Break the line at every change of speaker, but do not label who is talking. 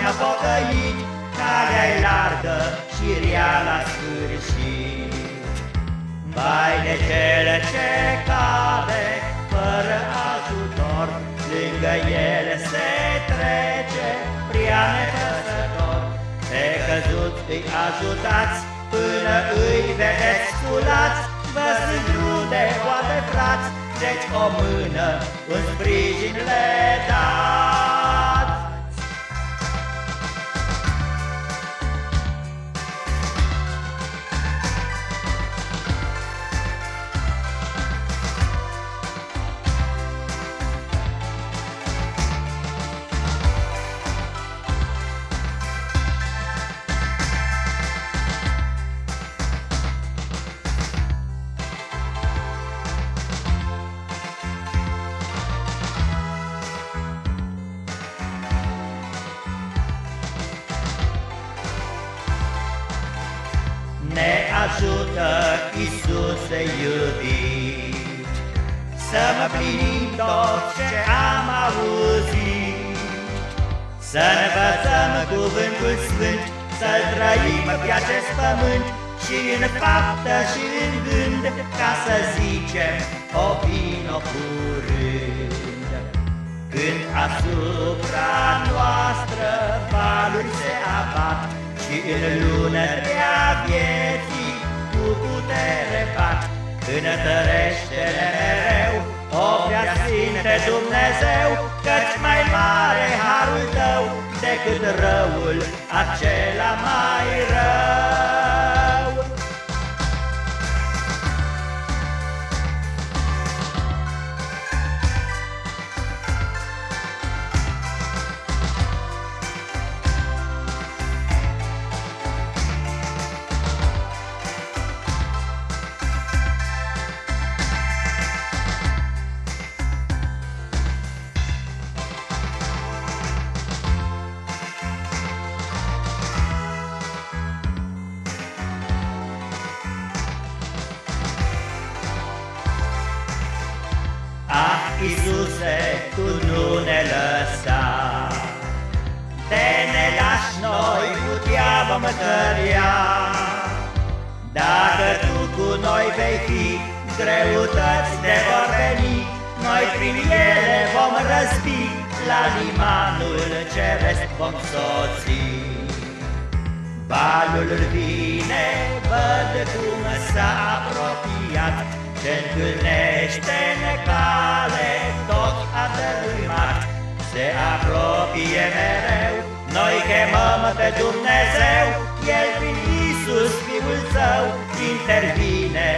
ne-am pocăit, calea-i largă și rea la sfârșit. Vai de cele ce cade, fără ajutor, lângă ele se trece, prea nepăsător. Pe căzut îi ajutați, până îi vedeți sculați, vă sunt rude, poate frați, deci o mână, un sprijin le dați. Ajută, Iisuse iubit, Să mă plinim tot ce am auzit, Să ne învățăm cuvântul sfânt, Să-l trăim pe acest pământ, Și în faptă și în gând, Ca să zicem, o vino curând. Când asupra noastră valuri se abat, Și în lună vieții cu putere fac, Înătărește-ne mereu, o prea sfinte Dumnezeu, Căci mai mare harul tău decât răul acela mai rău. Iisuse, Tu nu ne lăsa, De ne lași noi putea vom cărea. Dacă Tu cu noi vei fi, greutăți de vor veni, Noi prin ele vom răspi, la limanul ceresc vom soți. Balul vine, văd cum s-a apropiat, Ce întâlnește necale, tot a dărâmat. Se apropie mereu, noi chemăm pe Dumnezeu, El prin Iisus, Fiul Său, intervine